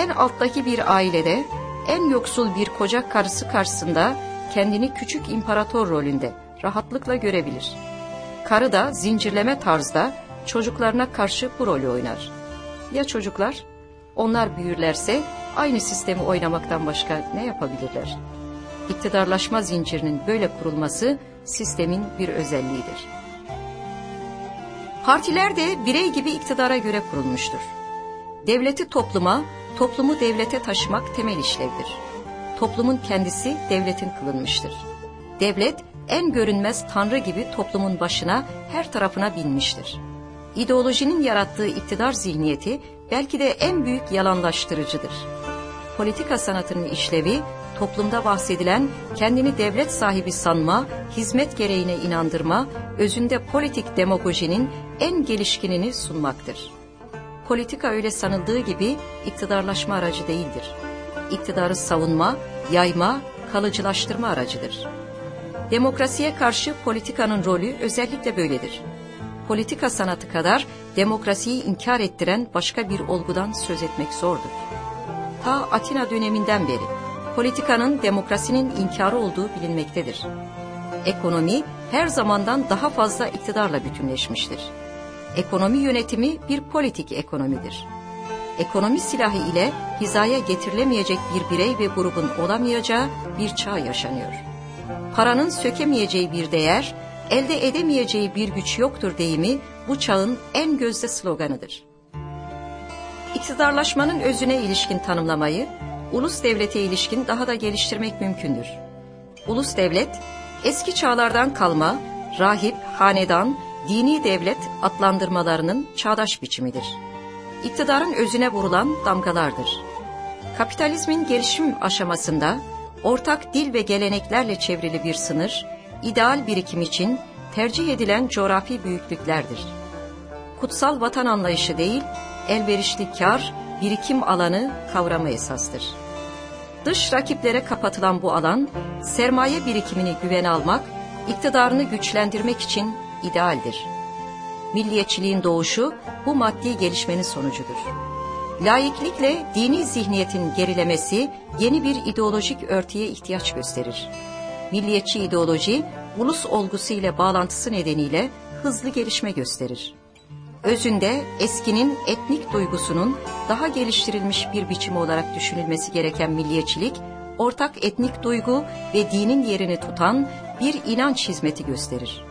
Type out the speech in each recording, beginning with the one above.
en alttaki bir ailede en yoksul bir koca karısı karşısında kendini küçük imparator rolünde rahatlıkla görebilir. Karı da zincirleme tarzda çocuklarına karşı bu rolü oynar. Ya çocuklar? Onlar büyürlerse aynı sistemi oynamaktan başka ne yapabilirler? İktidarlaşma zincirinin böyle kurulması sistemin bir özelliğidir. Partiler de birey gibi iktidara göre kurulmuştur. Devleti topluma, toplumu devlete taşımak temel işlevdir. Toplumun kendisi devletin kılınmıştır. Devlet en görünmez tanrı gibi toplumun başına her tarafına binmiştir. İdeolojinin yarattığı iktidar zihniyeti belki de en büyük yalanlaştırıcıdır. Politika sanatının işlevi toplumda bahsedilen kendini devlet sahibi sanma, hizmet gereğine inandırma, özünde politik demagojinin en gelişkinini sunmaktır. Politika öyle sanıldığı gibi iktidarlaşma aracı değildir. İktidarı savunma, yayma, kalıcılaştırma aracıdır. Demokrasiye karşı politikanın rolü özellikle böyledir. Politika sanatı kadar demokrasiyi inkar ettiren başka bir olgudan söz etmek zordur. Ta Atina döneminden beri politikanın demokrasinin inkarı olduğu bilinmektedir. Ekonomi her zamandan daha fazla iktidarla bütünleşmiştir. Ekonomi yönetimi bir politik ekonomidir. Ekonomi silahı ile hizaya getirilemeyecek bir birey ve grubun olamayacağı bir çağ yaşanıyor. Paranın sökemeyeceği bir değer, elde edemeyeceği bir güç yoktur deyimi bu çağın en gözde sloganıdır. İktidarlaşmanın özüne ilişkin tanımlamayı, ulus devlete ilişkin daha da geliştirmek mümkündür. Ulus devlet, eski çağlardan kalma, rahip, hanedan, dini devlet adlandırmalarının çağdaş biçimidir. İktidarın özüne vurulan damgalardır. Kapitalizmin gelişim aşamasında ortak dil ve geleneklerle çevrili bir sınır, ideal birikim için tercih edilen coğrafi büyüklüklerdir. Kutsal vatan anlayışı değil, elverişli kar, birikim alanı kavramı esastır. Dış rakiplere kapatılan bu alan, sermaye birikimini güvene almak, iktidarını güçlendirmek için idealdir. Milliyetçiliğin doğuşu bu maddi gelişmenin sonucudur. Laiklikle dini zihniyetin gerilemesi yeni bir ideolojik örtüye ihtiyaç gösterir. Milliyetçi ideoloji, ulus olgusu ile bağlantısı nedeniyle hızlı gelişme gösterir. Özünde eskinin etnik duygusunun daha geliştirilmiş bir biçimi olarak düşünülmesi gereken milliyetçilik, ortak etnik duygu ve dinin yerini tutan bir inanç hizmeti gösterir.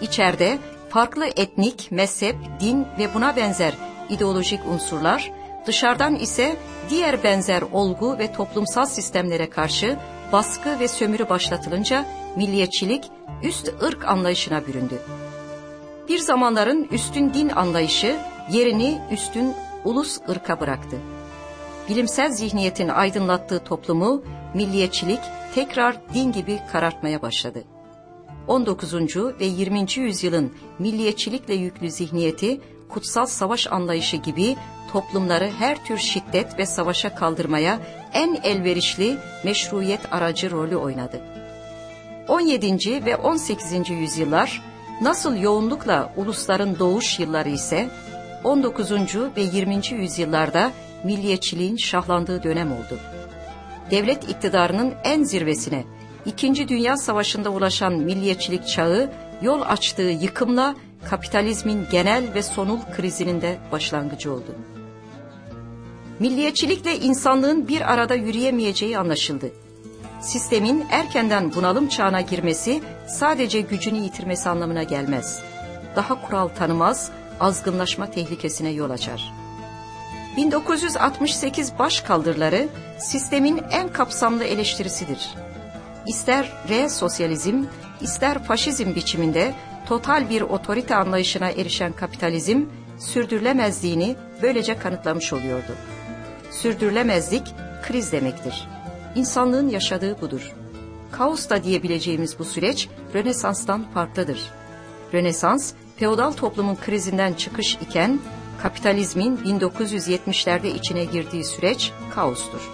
İçeride farklı etnik, mezhep, din ve buna benzer ideolojik unsurlar, dışarıdan ise diğer benzer olgu ve toplumsal sistemlere karşı baskı ve sömürü başlatılınca milliyetçilik üst ırk anlayışına büründü. Bir zamanların üstün din anlayışı yerini üstün ulus ırka bıraktı. Bilimsel zihniyetin aydınlattığı toplumu milliyetçilik tekrar din gibi karartmaya başladı. 19. ve 20. yüzyılın milliyetçilikle yüklü zihniyeti kutsal savaş anlayışı gibi toplumları her tür şiddet ve savaşa kaldırmaya en elverişli meşruiyet aracı rolü oynadı. 17. ve 18. yüzyıllar nasıl yoğunlukla ulusların doğuş yılları ise 19. ve 20. yüzyıllarda milliyetçiliğin şahlandığı dönem oldu. Devlet iktidarının en zirvesine İkinci Dünya Savaşı'nda ulaşan milliyetçilik çağı yol açtığı yıkımla kapitalizmin genel ve sonul krizinin de başlangıcı oldu. Milliyetçilikle insanlığın bir arada yürüyemeyeceği anlaşıldı. Sistemin erkenden bunalım çağına girmesi sadece gücünü yitirmesi anlamına gelmez. Daha kural tanımaz, azgınlaşma tehlikesine yol açar. 1968 başkaldırıları sistemin en kapsamlı eleştirisidir. İster re sosyalizm, ister faşizm biçiminde total bir otorite anlayışına erişen kapitalizm sürdürülemezliğini böylece kanıtlamış oluyordu. Sürdürülemezlik kriz demektir. İnsanlığın yaşadığı budur. Kaos da diyebileceğimiz bu süreç Rönesans'tan farklıdır. Rönesans, feodal toplumun krizinden çıkış iken kapitalizmin 1970'lerde içine girdiği süreç kaostur.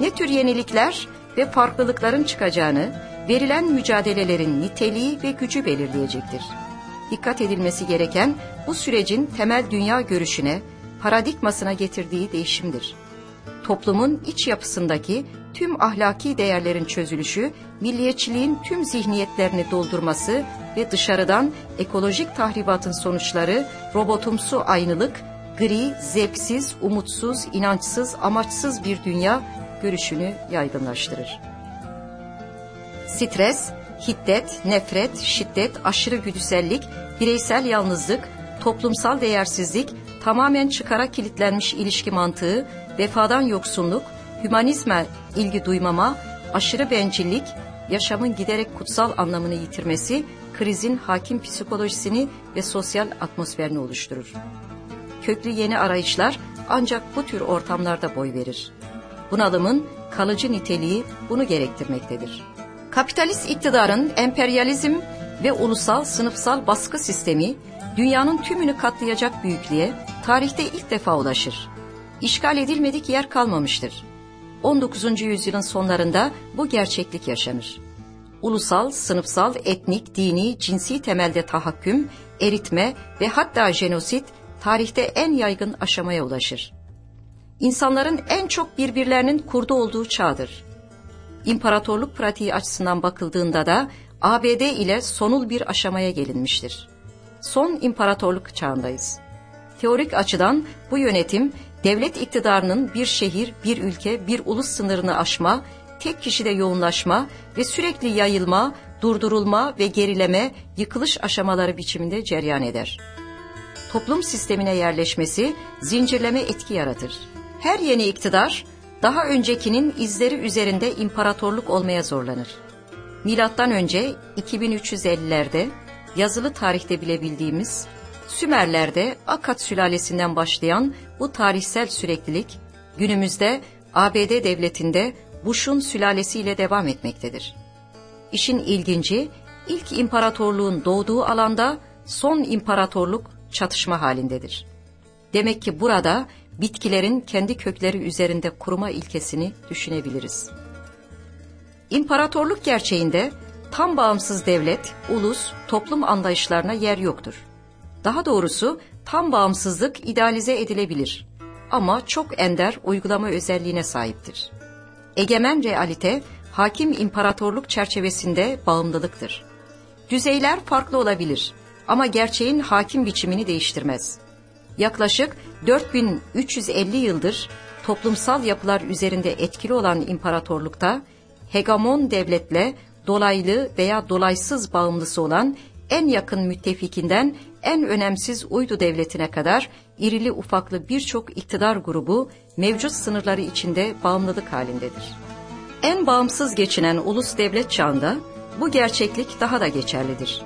Ne tür yenilikler ve farklılıkların çıkacağını, verilen mücadelelerin niteliği ve gücü belirleyecektir. Dikkat edilmesi gereken bu sürecin temel dünya görüşüne, paradigmasına getirdiği değişimdir. toplumun iç yapısındaki tüm ahlaki değerlerin çözülüşü, milliyetçiliğin tüm zihniyetlerini doldurması ve dışarıdan ekolojik tahribatın sonuçları robotumsu aynılık, gri, zevksiz, umutsuz, inançsız, amaçsız bir dünya görüşünü yaygınlaştırır. Stres, hiddet, nefret, şiddet, aşırı güdüsellik, bireysel yalnızlık, toplumsal değersizlik, tamamen çıkara kilitlenmiş ilişki mantığı, vefadan yoksunluk, hümanizme ilgi duymama, aşırı bencillik, yaşamın giderek kutsal anlamını yitirmesi, krizin hakim psikolojisini ve sosyal atmosferini oluşturur. Köklü yeni arayışlar ancak bu tür ortamlarda boy verir. Bunalımın kalıcı niteliği bunu gerektirmektedir. Kapitalist iktidarın emperyalizm ve ulusal sınıfsal baskı sistemi dünyanın tümünü katlayacak büyüklüğe tarihte ilk defa ulaşır. İşgal edilmedik yer kalmamıştır. 19. yüzyılın sonlarında bu gerçeklik yaşanır. Ulusal, sınıfsal, etnik, dini, cinsi temelde tahakküm, eritme ve hatta jenosit tarihte en yaygın aşamaya ulaşır. İnsanların en çok birbirlerinin kurdu olduğu çağdır. İmparatorluk pratiği açısından bakıldığında da ABD ile sonul bir aşamaya gelinmiştir. Son imparatorluk çağındayız. Teorik açıdan bu yönetim devlet iktidarının bir şehir, bir ülke, bir ulus sınırını aşma, tek kişide yoğunlaşma ve sürekli yayılma, durdurulma ve gerileme, yıkılış aşamaları biçiminde ceryan eder. Toplum sistemine yerleşmesi zincirleme etki yaratır. Her yeni iktidar daha öncekinin izleri üzerinde imparatorluk olmaya zorlanır. Milattan önce 2350'lerde yazılı tarihte bile bildiğimiz Sümerler'de Akat sülalesinden başlayan bu tarihsel süreklilik günümüzde ABD devletinde Bush'un sülalesiyle devam etmektedir. İşin ilginci ilk imparatorluğun doğduğu alanda son imparatorluk çatışma halindedir. Demek ki burada bitkilerin kendi kökleri üzerinde kuruma ilkesini düşünebiliriz. İmparatorluk gerçeğinde tam bağımsız devlet, ulus, toplum anlayışlarına yer yoktur. Daha doğrusu tam bağımsızlık idealize edilebilir ama çok ender uygulama özelliğine sahiptir. Egemen realite, hakim imparatorluk çerçevesinde bağımlılıktır. Düzeyler farklı olabilir ama gerçeğin hakim biçimini değiştirmez. Yaklaşık 4350 yıldır toplumsal yapılar üzerinde etkili olan imparatorlukta hegemon devletle dolaylı veya dolaysız bağımlısı olan en yakın müttefikinden en önemsiz uydu devletine kadar irili ufaklı birçok iktidar grubu mevcut sınırları içinde bağımlılık halindedir. En bağımsız geçinen ulus devlet çağında bu gerçeklik daha da geçerlidir.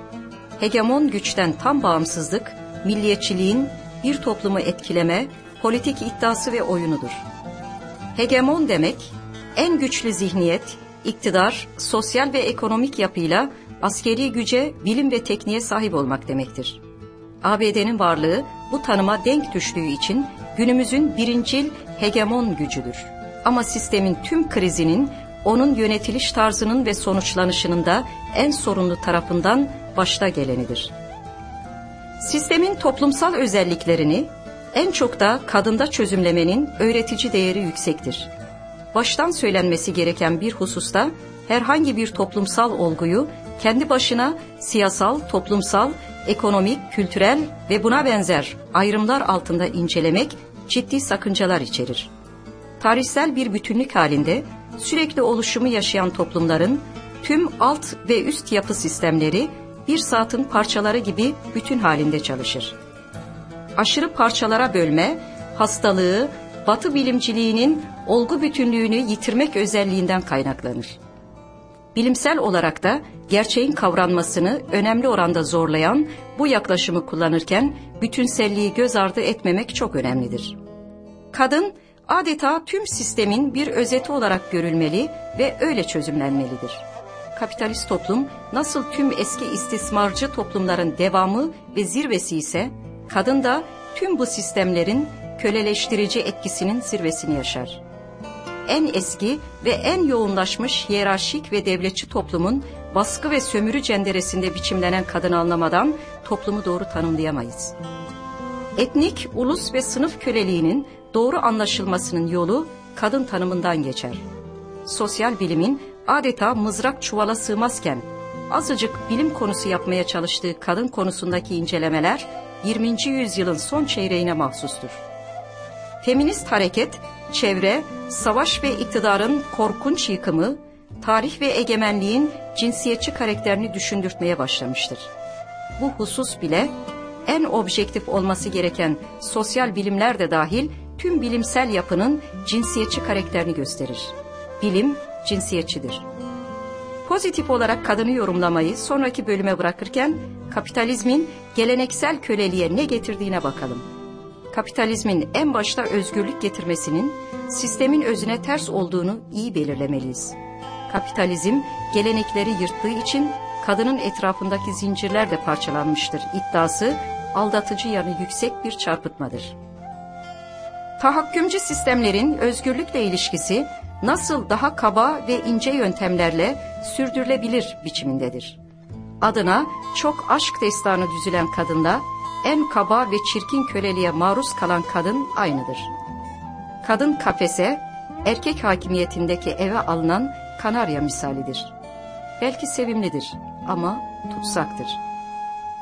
Hegemon güçten tam bağımsızlık, milliyetçiliğin bir toplumu etkileme, politik iddiası ve oyunudur. Hegemon demek, en güçlü zihniyet, iktidar, sosyal ve ekonomik yapıyla askeri güce, bilim ve tekniğe sahip olmak demektir. ABD'nin varlığı bu tanıma denk düştüğü için günümüzün birincil hegemon gücüdür. Ama sistemin tüm krizinin onun yönetiliş tarzının ve sonuçlanışının da en sorunlu tarafından başta gelenidir. Sistemin toplumsal özelliklerini en çok da kadında çözümlemenin öğretici değeri yüksektir. Baştan söylenmesi gereken bir hususta herhangi bir toplumsal olguyu kendi başına siyasal, toplumsal, ekonomik, kültürel ve buna benzer ayrımlar altında incelemek ciddi sakıncalar içerir. Tarihsel bir bütünlük halinde sürekli oluşumu yaşayan toplumların tüm alt ve üst yapı sistemleri bir saatin parçaları gibi bütün halinde çalışır. Aşırı parçalara bölme, hastalığı, batı bilimciliğinin olgu bütünlüğünü yitirmek özelliğinden kaynaklanır. Bilimsel olarak da gerçeğin kavranmasını önemli oranda zorlayan bu yaklaşımı kullanırken bütünselliği göz ardı etmemek çok önemlidir. Kadın adeta tüm sistemin bir özeti olarak görülmeli ve öyle çözümlenmelidir. Kapitalist toplum nasıl tüm eski istismarcı toplumların devamı ve zirvesi ise kadın da tüm bu sistemlerin köleleştirici etkisinin zirvesini yaşar en eski ve en yoğunlaşmış hiyerarşik ve devletçi toplumun baskı ve sömürü cenderesinde biçimlenen kadını anlamadan toplumu doğru tanımlayamayız. Etnik, ulus ve sınıf köleliğinin doğru anlaşılmasının yolu kadın tanımından geçer. Sosyal bilimin adeta mızrak çuvala sığmazken azıcık bilim konusu yapmaya çalıştığı kadın konusundaki incelemeler 20. yüzyılın son çeyreğine mahsustur. Feminist hareket, çevre, savaş ve iktidarın korkunç yıkımı, tarih ve egemenliğin cinsiyetçi karakterini düşündürtmeye başlamıştır. Bu husus bile en objektif olması gereken sosyal bilimler de dahil tüm bilimsel yapının cinsiyetçi karakterini gösterir. Bilim cinsiyetçidir. Pozitif olarak kadını yorumlamayı sonraki bölüme bırakırken kapitalizmin geleneksel köleliğe ne getirdiğine bakalım. Kapitalizmin en başta özgürlük getirmesinin sistemin özüne ters olduğunu iyi belirlemeliyiz. Kapitalizm gelenekleri yırttığı için kadının etrafındaki zincirler de parçalanmıştır iddiası aldatıcı yanı yüksek bir çarpıtmadır. Tahakkümcü sistemlerin özgürlükle ilişkisi nasıl daha kaba ve ince yöntemlerle sürdürülebilir biçimindedir. Adına çok aşk destanı düzülen kadınla en kaba ve çirkin köleliğe maruz kalan kadın aynıdır. Kadın kafese, erkek hakimiyetindeki eve alınan kanarya misalidir. Belki sevimlidir ama tutsaktır.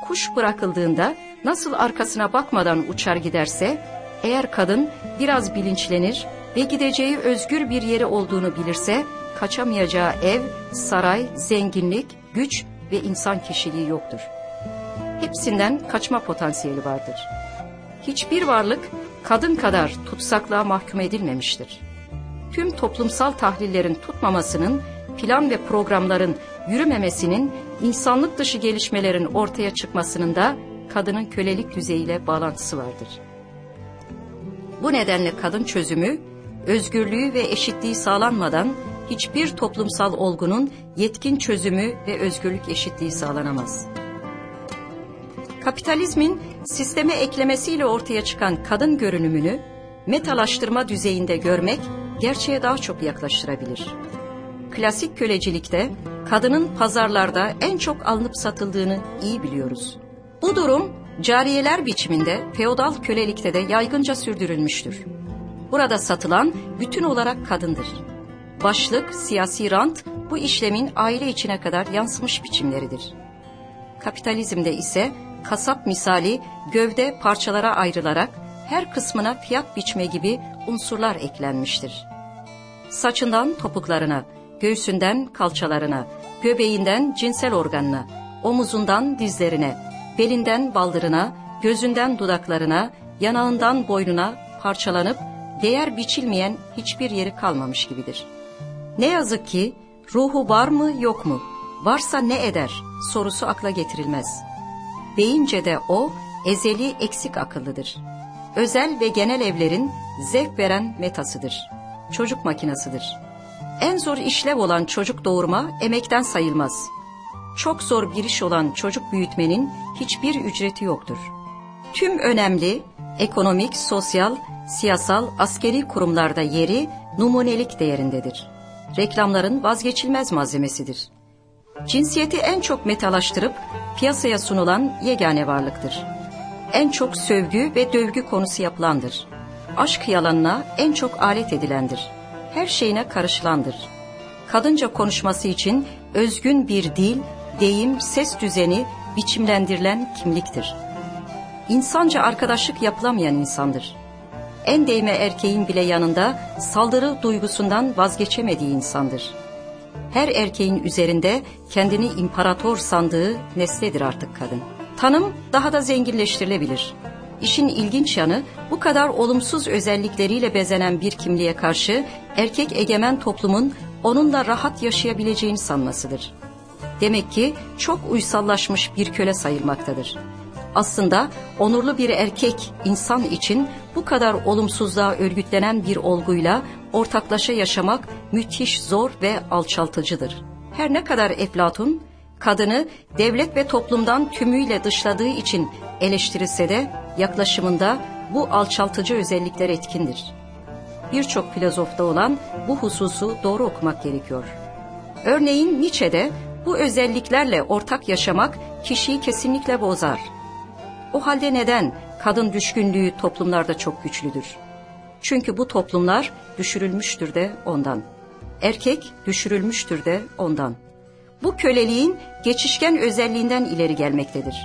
Kuş bırakıldığında nasıl arkasına bakmadan uçar giderse, eğer kadın biraz bilinçlenir ve gideceği özgür bir yeri olduğunu bilirse, kaçamayacağı ev, saray, zenginlik, güç ve insan kişiliği yoktur. Hepsinden kaçma potansiyeli vardır. Hiçbir varlık kadın kadar tutsaklığa mahkum edilmemiştir. Tüm toplumsal tahlillerin tutmamasının, plan ve programların yürümemesinin, insanlık dışı gelişmelerin ortaya çıkmasının da kadının kölelik düzeyiyle bağlantısı vardır. Bu nedenle kadın çözümü, özgürlüğü ve eşitliği sağlanmadan hiçbir toplumsal olgunun yetkin çözümü ve özgürlük eşitliği sağlanamaz. Kapitalizmin sisteme eklemesiyle ortaya çıkan kadın görünümünü metalaştırma düzeyinde görmek gerçeğe daha çok yaklaştırabilir. Klasik kölecilikte kadının pazarlarda en çok alınıp satıldığını iyi biliyoruz. Bu durum cariyeler biçiminde feodal kölelikte de yaygınca sürdürülmüştür. Burada satılan bütün olarak kadındır. Başlık, siyasi rant bu işlemin aile içine kadar yansımış biçimleridir. Kapitalizmde ise kasap misali gövde parçalara ayrılarak her kısmına fiyat biçme gibi unsurlar eklenmiştir. Saçından topuklarına, göğsünden kalçalarına, göbeğinden cinsel organına, omuzundan dizlerine, belinden baldırına, gözünden dudaklarına, yanağından boynuna parçalanıp değer biçilmeyen hiçbir yeri kalmamış gibidir. Ne yazık ki ruhu var mı yok mu, varsa ne eder sorusu akla getirilmez. Beyince de o ezeli eksik akıllıdır. Özel ve genel evlerin zevk veren metasıdır. Çocuk makinasıdır. En zor işlev olan çocuk doğurma emekten sayılmaz. Çok zor bir iş olan çocuk büyütmenin hiçbir ücreti yoktur. Tüm önemli ekonomik, sosyal, siyasal, askeri kurumlarda yeri numunelik değerindedir. Reklamların vazgeçilmez malzemesidir. Cinsiyeti en çok metalaştırıp piyasaya sunulan yegane varlıktır. En çok sövgü ve dövgü konusu yapılandır. Aşk yalanına en çok alet edilendir. Her şeyine karışılandır. Kadınca konuşması için özgün bir dil, deyim, ses düzeni biçimlendirilen kimliktir. İnsanca arkadaşlık yapılamayan insandır. En değme erkeğin bile yanında saldırı duygusundan vazgeçemediği insandır. Her erkeğin üzerinde kendini imparator sandığı nesnedir artık kadın. Tanım daha da zenginleştirilebilir. İşin ilginç yanı bu kadar olumsuz özellikleriyle bezenen bir kimliğe karşı erkek egemen toplumun onunla rahat yaşayabileceğini sanmasıdır. Demek ki çok uysallaşmış bir köle sayılmaktadır. Aslında onurlu bir erkek insan için bu kadar olumsuzluğa örgütlenen bir olguyla ortaklaşa yaşamak müthiş zor ve alçaltıcıdır. Her ne kadar Eflatun kadını devlet ve toplumdan tümüyle dışladığı için eleştirilse de yaklaşımında bu alçaltıcı özellikler etkindir. Birçok filozofta olan bu hususu doğru okumak gerekiyor. Örneğin Nietzsche'de bu özelliklerle ortak yaşamak kişiyi kesinlikle bozar. O halde neden kadın düşkünlüğü toplumlarda çok güçlüdür? Çünkü bu toplumlar düşürülmüştür de ondan. Erkek düşürülmüştür de ondan. Bu köleliğin geçişken özelliğinden ileri gelmektedir.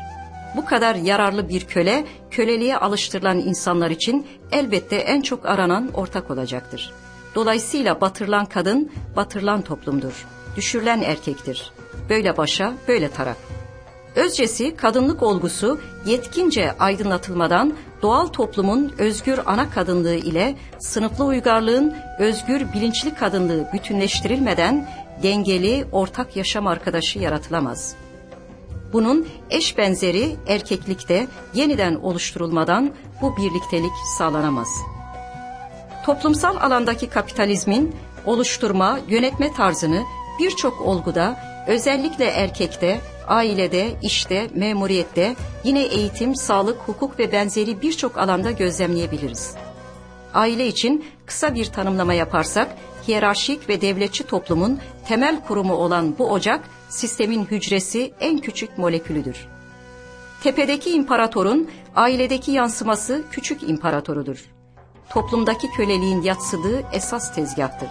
Bu kadar yararlı bir köle, köleliğe alıştırılan insanlar için elbette en çok aranan ortak olacaktır. Dolayısıyla batırılan kadın, batırılan toplumdur. Düşürülen erkektir. Böyle başa, böyle tarak. Özcesi kadınlık olgusu yetkince aydınlatılmadan doğal toplumun özgür ana kadınlığı ile sınıflı uygarlığın özgür bilinçli kadınlığı bütünleştirilmeden dengeli ortak yaşam arkadaşı yaratılamaz. Bunun eş benzeri erkeklikte yeniden oluşturulmadan bu birliktelik sağlanamaz. Toplumsal alandaki kapitalizmin oluşturma, yönetme tarzını birçok olguda özellikle erkekte ailede, işte, memuriyette, yine eğitim, sağlık, hukuk ve benzeri birçok alanda gözlemleyebiliriz. Aile için kısa bir tanımlama yaparsak, hiyerarşik ve devletçi toplumun temel kurumu olan bu ocak, sistemin hücresi en küçük molekülüdür. Tepedeki imparatorun ailedeki yansıması küçük imparatorudur. Toplumdaki köleliğin yatsıdığı esas tezgahtır.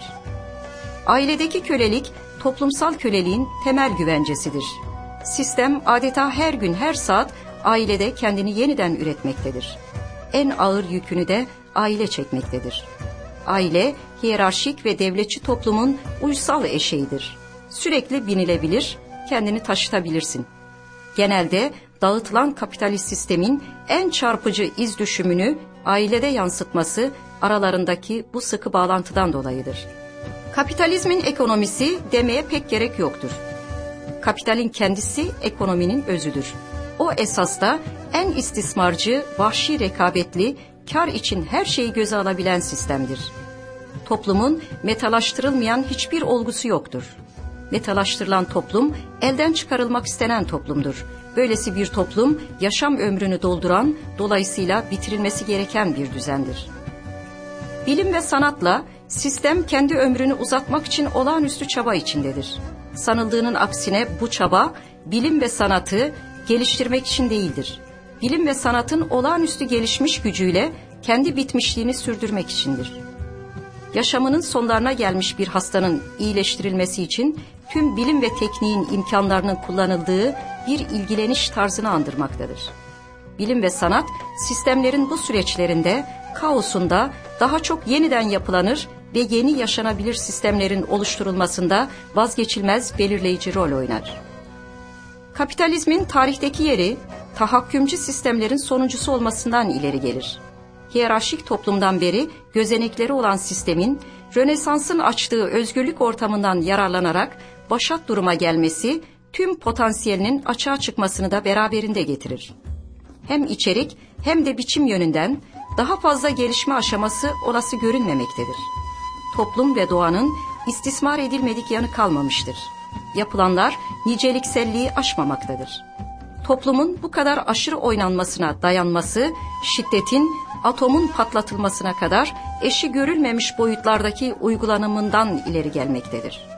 Ailedeki kölelik toplumsal köleliğin temel güvencesidir.'' Sistem adeta her gün her saat ailede kendini yeniden üretmektedir. En ağır yükünü de aile çekmektedir. Aile hiyerarşik ve devletçi toplumun uysal eşeğidir. Sürekli binilebilir, kendini taşıtabilirsin. Genelde dağıtılan kapitalist sistemin en çarpıcı iz düşümünü ailede yansıtması aralarındaki bu sıkı bağlantıdan dolayıdır. Kapitalizmin ekonomisi demeye pek gerek yoktur. Kapitalin kendisi ekonominin özüdür. O esasda en istismarcı, vahşi rekabetli, kar için her şeyi göze alabilen sistemdir. Toplumun metalaştırılmayan hiçbir olgusu yoktur. Metalaştırılan toplum elden çıkarılmak istenen toplumdur. Böylesi bir toplum yaşam ömrünü dolduran, dolayısıyla bitirilmesi gereken bir düzendir. Bilim ve sanatla sistem kendi ömrünü uzatmak için olağanüstü çaba içindedir. Sanıldığının aksine bu çaba bilim ve sanatı geliştirmek için değildir. Bilim ve sanatın olağanüstü gelişmiş gücüyle kendi bitmişliğini sürdürmek içindir. Yaşamının sonlarına gelmiş bir hastanın iyileştirilmesi için tüm bilim ve tekniğin imkanlarının kullanıldığı bir ilgileniş tarzını andırmaktadır. Bilim ve sanat sistemlerin bu süreçlerinde kaosunda daha çok yeniden yapılanır ve yeni yaşanabilir sistemlerin oluşturulmasında vazgeçilmez belirleyici rol oynar. Kapitalizmin tarihteki yeri tahakkümcü sistemlerin sonuncusu olmasından ileri gelir. Hiyerarşik toplumdan beri gözenekleri olan sistemin Rönesans'ın açtığı özgürlük ortamından yararlanarak başat duruma gelmesi tüm potansiyelinin açığa çıkmasını da beraberinde getirir. Hem içerik hem de biçim yönünden daha fazla gelişme aşaması olası görünmemektedir toplum ve doğanın istismar edilmedik yanı kalmamıştır. Yapılanlar nicelikselliği aşmamaktadır. Toplumun bu kadar aşırı oynanmasına dayanması, şiddetin atomun patlatılmasına kadar eşi görülmemiş boyutlardaki uygulanımından ileri gelmektedir.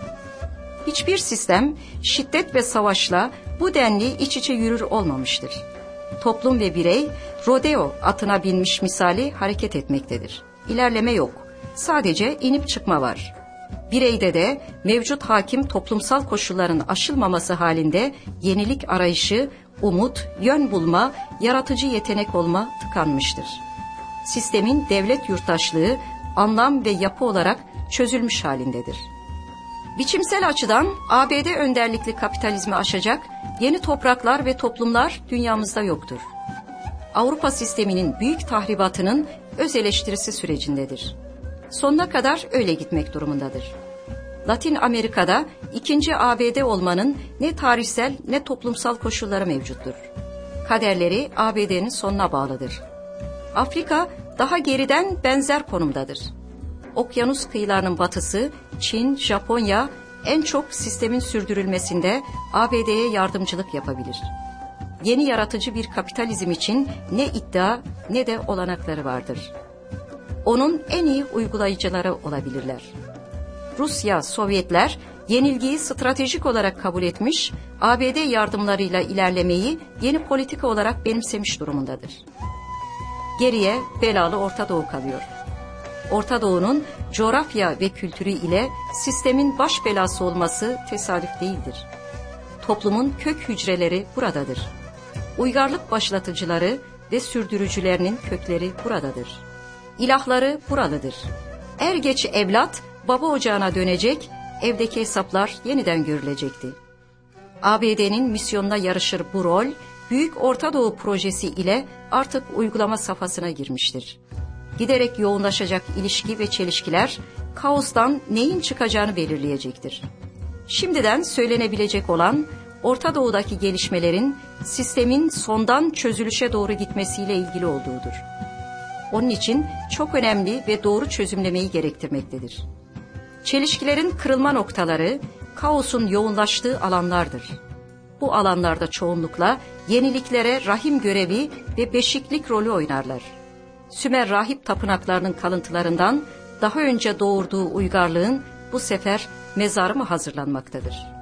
Hiçbir sistem şiddet ve savaşla bu denli iç içe yürür olmamıştır. Toplum ve birey rodeo atına binmiş misali hareket etmektedir. İlerleme yok sadece inip çıkma var. Bireyde de mevcut hakim toplumsal koşulların aşılmaması halinde yenilik arayışı, umut, yön bulma, yaratıcı yetenek olma tıkanmıştır. Sistemin devlet yurttaşlığı anlam ve yapı olarak çözülmüş halindedir. Biçimsel açıdan ABD önderlikli kapitalizmi aşacak yeni topraklar ve toplumlar dünyamızda yoktur. Avrupa sisteminin büyük tahribatının öz eleştirisi sürecindedir sonuna kadar öyle gitmek durumundadır. Latin Amerika'da ikinci ABD olmanın ne tarihsel ne toplumsal koşulları mevcuttur. Kaderleri ABD'nin sonuna bağlıdır. Afrika daha geriden benzer konumdadır. Okyanus kıyılarının batısı, Çin, Japonya en çok sistemin sürdürülmesinde ABD'ye yardımcılık yapabilir. Yeni yaratıcı bir kapitalizm için ne iddia ne de olanakları vardır.'' Onun en iyi uygulayıcıları olabilirler. Rusya, Sovyetler yenilgiyi stratejik olarak kabul etmiş, ABD yardımlarıyla ilerlemeyi yeni politika olarak benimsemiş durumundadır. Geriye belalı Orta Doğu kalıyor. Orta Doğu'nun coğrafya ve kültürü ile sistemin baş belası olması tesadüf değildir. Toplumun kök hücreleri buradadır. Uygarlık başlatıcıları ve sürdürücülerinin kökleri buradadır. İlahları buralıdır. Er geç evlat baba ocağına dönecek, evdeki hesaplar yeniden görülecekti. ABD'nin misyonuna yarışır bu rol, Büyük Orta Doğu projesi ile artık uygulama safhasına girmiştir. Giderek yoğunlaşacak ilişki ve çelişkiler, kaostan neyin çıkacağını belirleyecektir. Şimdiden söylenebilecek olan Orta Doğu'daki gelişmelerin sistemin sondan çözülüşe doğru gitmesiyle ilgili olduğudur. Onun için çok önemli ve doğru çözümlemeyi gerektirmektedir. Çelişkilerin kırılma noktaları, kaosun yoğunlaştığı alanlardır. Bu alanlarda çoğunlukla yeniliklere rahim görevi ve beşiklik rolü oynarlar. Sümer rahip tapınaklarının kalıntılarından daha önce doğurduğu uygarlığın bu sefer mezarı mı hazırlanmaktadır?''